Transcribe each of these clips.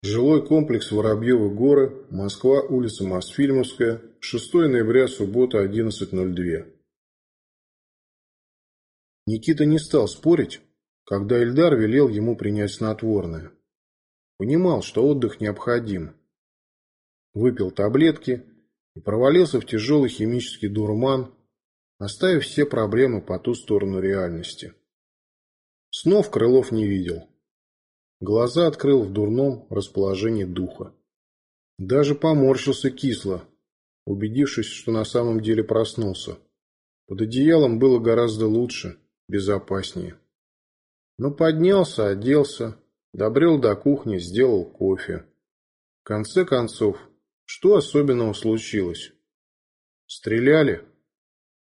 Жилой комплекс Воробьевы горы, Москва, улица Мосфильмовская, 6 ноября, суббота, 11.02. Никита не стал спорить, когда Эльдар велел ему принять снотворное. Понимал, что отдых необходим. Выпил таблетки и провалился в тяжелый химический дурман, оставив все проблемы по ту сторону реальности. Снов Крылов не видел. Глаза открыл в дурном расположении духа. Даже поморщился кисло, убедившись, что на самом деле проснулся. Под одеялом было гораздо лучше, безопаснее. Но поднялся, оделся, добрел до кухни, сделал кофе. В конце концов, что особенного случилось? Стреляли?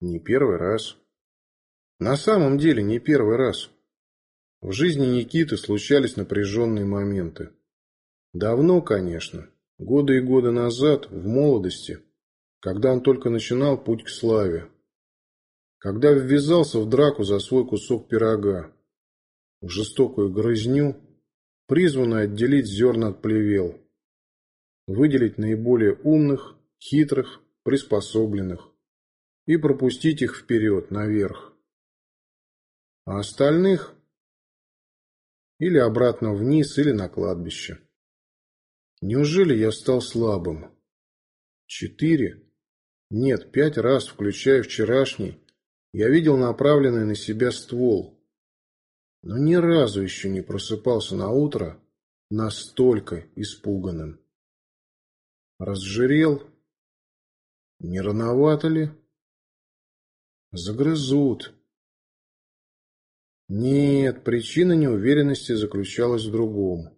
Не первый раз. На самом деле не первый раз. В жизни Никиты случались напряженные моменты. Давно, конечно, годы и годы назад, в молодости, когда он только начинал путь к славе. Когда ввязался в драку за свой кусок пирога, в жестокую грызню, призванную отделить зерна от плевел, выделить наиболее умных, хитрых, приспособленных и пропустить их вперед, наверх. А остальных или обратно вниз, или на кладбище. Неужели я стал слабым? Четыре? Нет, пять раз, включая вчерашний, я видел направленный на себя ствол. Но ни разу еще не просыпался на утро настолько испуганным. Разжирел? Не рановато ли? Загрызут. Нет, причина неуверенности заключалась в другом.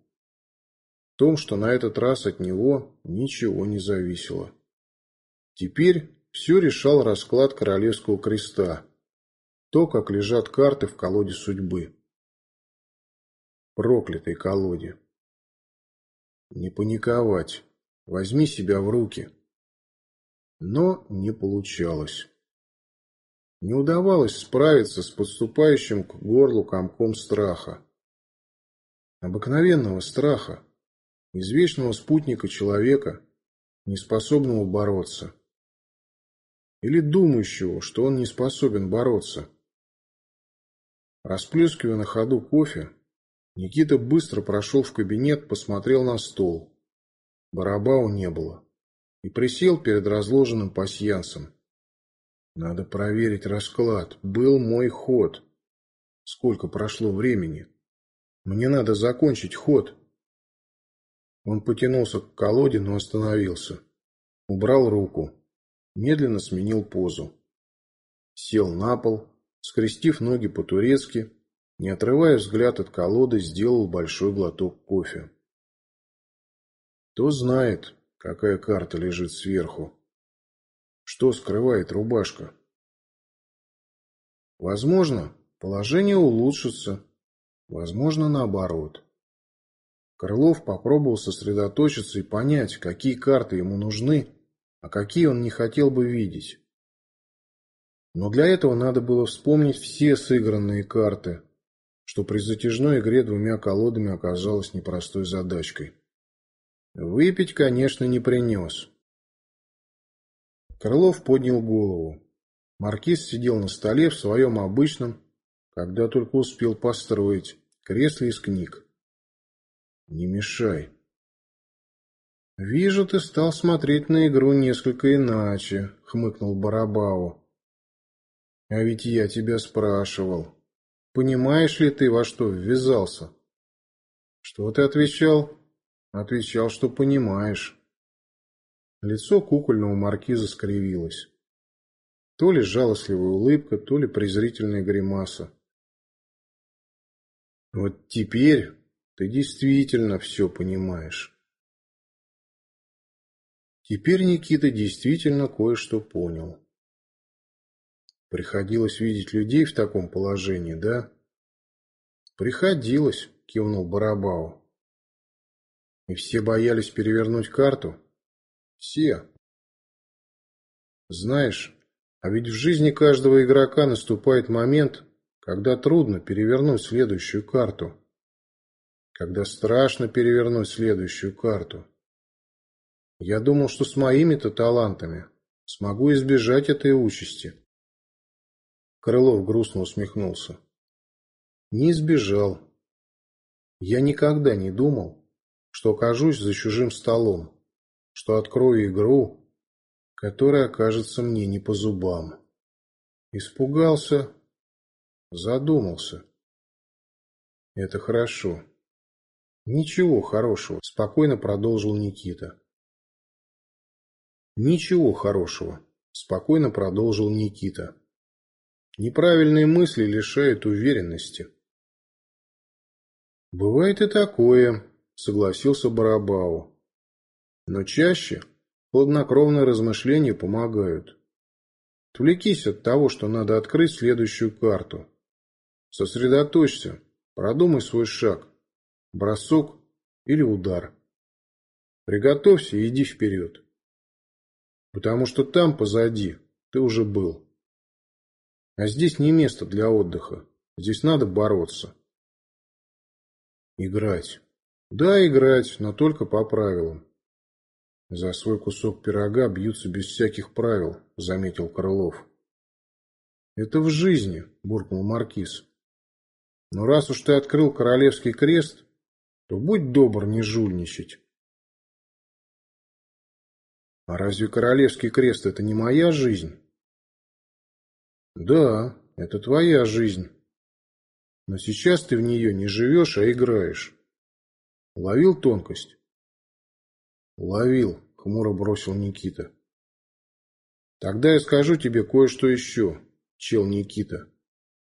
В том, что на этот раз от него ничего не зависело. Теперь все решал расклад Королевского креста. То, как лежат карты в колоде судьбы. Проклятой колоде. Не паниковать. Возьми себя в руки. Но не получалось. Не удавалось справиться с подступающим к горлу комком страха. Обыкновенного страха, извечного спутника человека, неспособного бороться. Или думающего, что он не способен бороться. Расплескивая на ходу кофе, Никита быстро прошел в кабинет, посмотрел на стол. Барабау не было. И присел перед разложенным пасьянсом. Надо проверить расклад. Был мой ход. Сколько прошло времени? Мне надо закончить ход. Он потянулся к колоде, но остановился. Убрал руку. Медленно сменил позу. Сел на пол, скрестив ноги по-турецки, не отрывая взгляд от колоды, сделал большой глоток кофе. Кто знает, какая карта лежит сверху. Что скрывает рубашка? Возможно, положение улучшится. Возможно, наоборот. Крылов попробовал сосредоточиться и понять, какие карты ему нужны, а какие он не хотел бы видеть. Но для этого надо было вспомнить все сыгранные карты, что при затяжной игре двумя колодами оказалось непростой задачкой. Выпить, конечно, не принес. Крылов поднял голову. Маркиз сидел на столе в своем обычном, когда только успел построить, кресле из книг. «Не мешай». «Вижу, ты стал смотреть на игру несколько иначе», — хмыкнул Барабау. «А ведь я тебя спрашивал, понимаешь ли ты, во что ввязался?» «Что ты отвечал?» «Отвечал, что понимаешь». Лицо кукольного маркиза скривилось. То ли жалостливая улыбка, то ли презрительная гримаса. Вот теперь ты действительно все понимаешь. Теперь Никита действительно кое-что понял. Приходилось видеть людей в таком положении, да? Приходилось, кивнул Барабау. И все боялись перевернуть карту? Все. Знаешь, а ведь в жизни каждого игрока наступает момент, когда трудно перевернуть следующую карту. когда страшно перевернуть следующую карту. Я думал, что с моими-то талантами смогу избежать этой участи. Крылов грустно усмехнулся. Не избежал. Я никогда не думал, что окажусь за чужим столом, что открою игру, которая окажется мне не по зубам. Испугался, задумался. Это хорошо. Ничего хорошего, спокойно продолжил Никита. Ничего хорошего, спокойно продолжил Никита. Неправильные мысли лишают уверенности. Бывает и такое, согласился Барабау. Но чаще хладнокровные размышления помогают. Отвлекись от того, что надо открыть следующую карту. Сосредоточься, продумай свой шаг, бросок или удар. Приготовься и иди вперед. Потому что там, позади, ты уже был. А здесь не место для отдыха. Здесь надо бороться. Играть. Да, играть, но только по правилам. За свой кусок пирога бьются без всяких правил, заметил Крылов. Это в жизни, буркнул Маркиз. Но раз уж ты открыл королевский крест, то будь добр не жульничать. А разве королевский крест это не моя жизнь? Да, это твоя жизнь. Но сейчас ты в нее не живешь, а играешь. Ловил тонкость? Ловил, хмуро бросил Никита. Тогда я скажу тебе кое-что еще, чел Никита.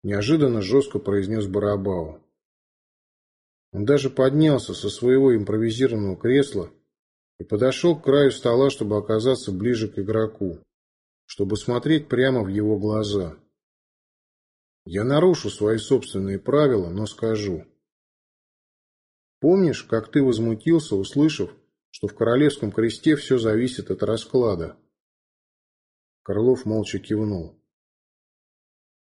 Неожиданно жестко произнес Барабау. Он даже поднялся со своего импровизированного кресла и подошел к краю стола, чтобы оказаться ближе к игроку чтобы смотреть прямо в его глаза. Я нарушу свои собственные правила, но скажу. Помнишь, как ты возмутился, услышав, что в королевском кресте все зависит от расклада? Крылов молча кивнул.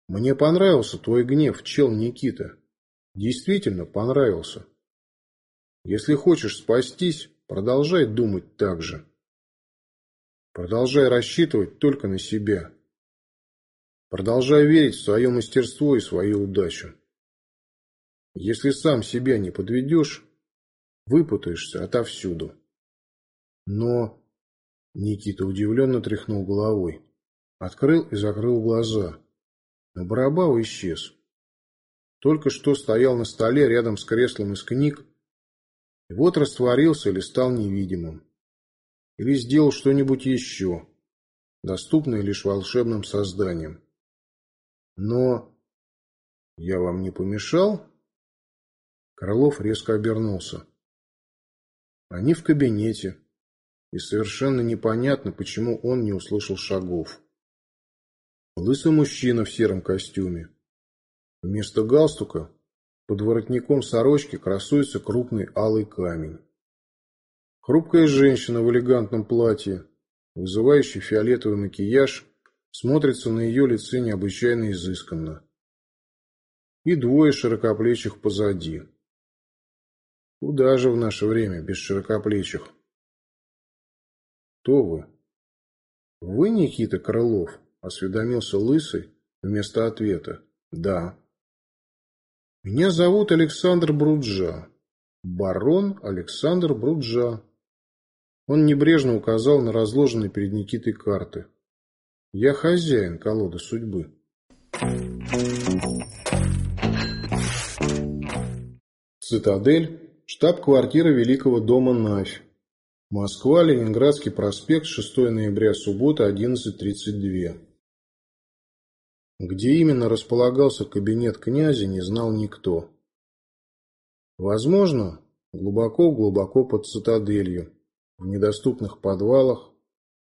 Мне понравился твой гнев, чел Никита. Действительно понравился. Если хочешь спастись, продолжай думать так же. Продолжай рассчитывать только на себя. Продолжай верить в свое мастерство и свою удачу. Если сам себя не подведешь, выпутаешься отовсюду. Но... Никита удивленно тряхнул головой. Открыл и закрыл глаза. Но Барабау исчез. Только что стоял на столе рядом с креслом из книг, и вот растворился или стал невидимым или сделал что-нибудь еще, доступное лишь волшебным созданиям. Но я вам не помешал? Крылов резко обернулся. Они в кабинете, и совершенно непонятно, почему он не услышал шагов. Лысый мужчина в сером костюме. Вместо галстука под воротником сорочки красуется крупный алый камень. Хрупкая женщина в элегантном платье, вызывающий фиолетовый макияж, смотрится на ее лице необычайно изысканно. И двое широкоплечих позади. Куда же в наше время без широкоплечих? Кто вы? Вы Никита Крылов? Осведомился Лысый вместо ответа. Да. Меня зовут Александр Бруджа. Барон Александр Бруджа. Он небрежно указал на разложенные перед Никитой карты. «Я хозяин колоды судьбы». Цитадель, штаб-квартира Великого дома Навь. Москва, Ленинградский проспект, 6 ноября, суббота, 11.32. Где именно располагался кабинет князя, не знал никто. Возможно, глубоко-глубоко под цитаделью, в недоступных подвалах,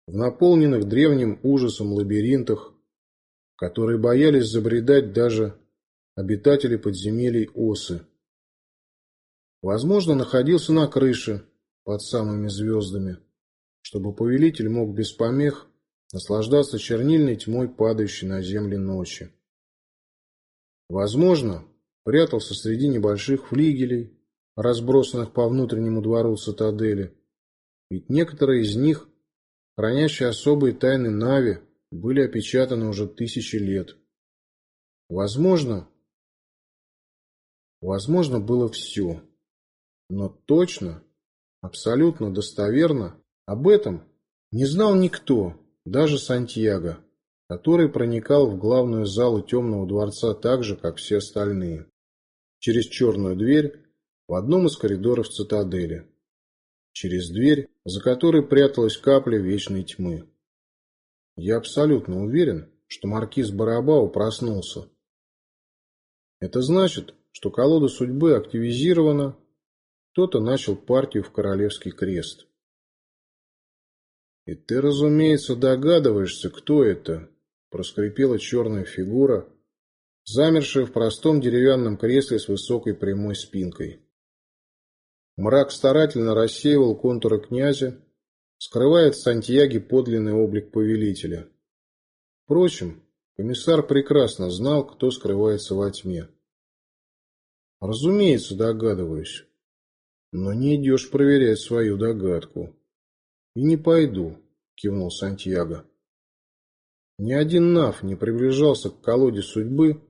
в наполненных древним ужасом лабиринтах, которые боялись забредать даже обитатели подземелий осы. Возможно, находился на крыше под самыми звездами, чтобы повелитель мог без помех наслаждаться чернильной тьмой, падающей на земли ночи. Возможно, прятался среди небольших флигелей, разбросанных по внутреннему двору цитадели. Ведь некоторые из них, хранящие особые тайны Нави, были опечатаны уже тысячи лет. Возможно, возможно было все. Но точно, абсолютно достоверно об этом не знал никто, даже Сантьяго, который проникал в главную залу темного дворца так же, как все остальные, через черную дверь в одном из коридоров цитадели, через дверь, за которой пряталась капля вечной тьмы. Я абсолютно уверен, что маркиз Барабау проснулся. Это значит, что колода судьбы активизирована, кто-то начал партию в Королевский крест. «И ты, разумеется, догадываешься, кто это?» – проскрипела черная фигура, замершая в простом деревянном кресле с высокой прямой спинкой. Мрак старательно рассеивал контуры князя, скрывает в Сантьяге подлинный облик повелителя. Впрочем, комиссар прекрасно знал, кто скрывается во тьме. Разумеется, догадываюсь, но не идешь проверять свою догадку. И не пойду, кивнул Сантьяго. Ни один Нав не приближался к колоде судьбы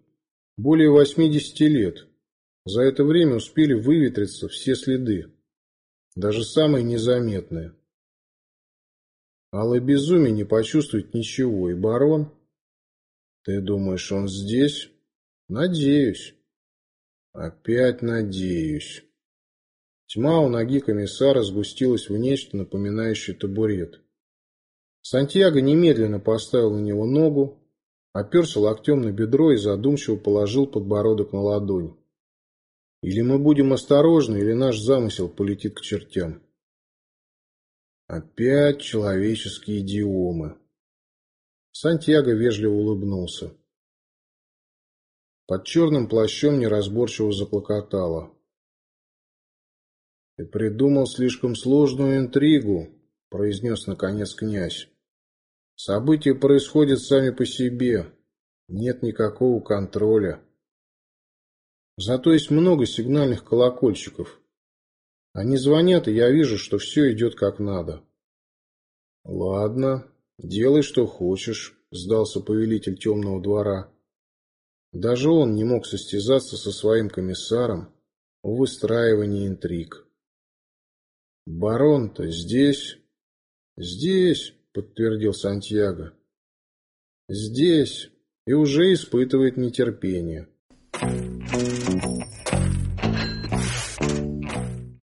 более 80 лет. За это время успели выветриться все следы, даже самые незаметные. Алый безумие не почувствует ничего, и барон... Ты думаешь, он здесь? Надеюсь. Опять надеюсь. Тьма у ноги комиссара сгустилась в нечто, напоминающее табурет. Сантьяго немедленно поставил на него ногу, оперся локтем на бедро и задумчиво положил подбородок на ладонь. Или мы будем осторожны, или наш замысел полетит к чертям. Опять человеческие идиомы. Сантьяго вежливо улыбнулся. Под черным плащом неразборчиво заклокотало. «Ты придумал слишком сложную интригу», — произнес наконец князь. «События происходят сами по себе. Нет никакого контроля. Зато есть много сигнальных колокольчиков. Они звонят, и я вижу, что все идет как надо. Ладно, делай, что хочешь, сдался повелитель темного двора. Даже он не мог состязаться со своим комиссаром в выстраивании интриг. Барон-то здесь? Здесь, подтвердил Сантьяго. Здесь и уже испытывает нетерпение.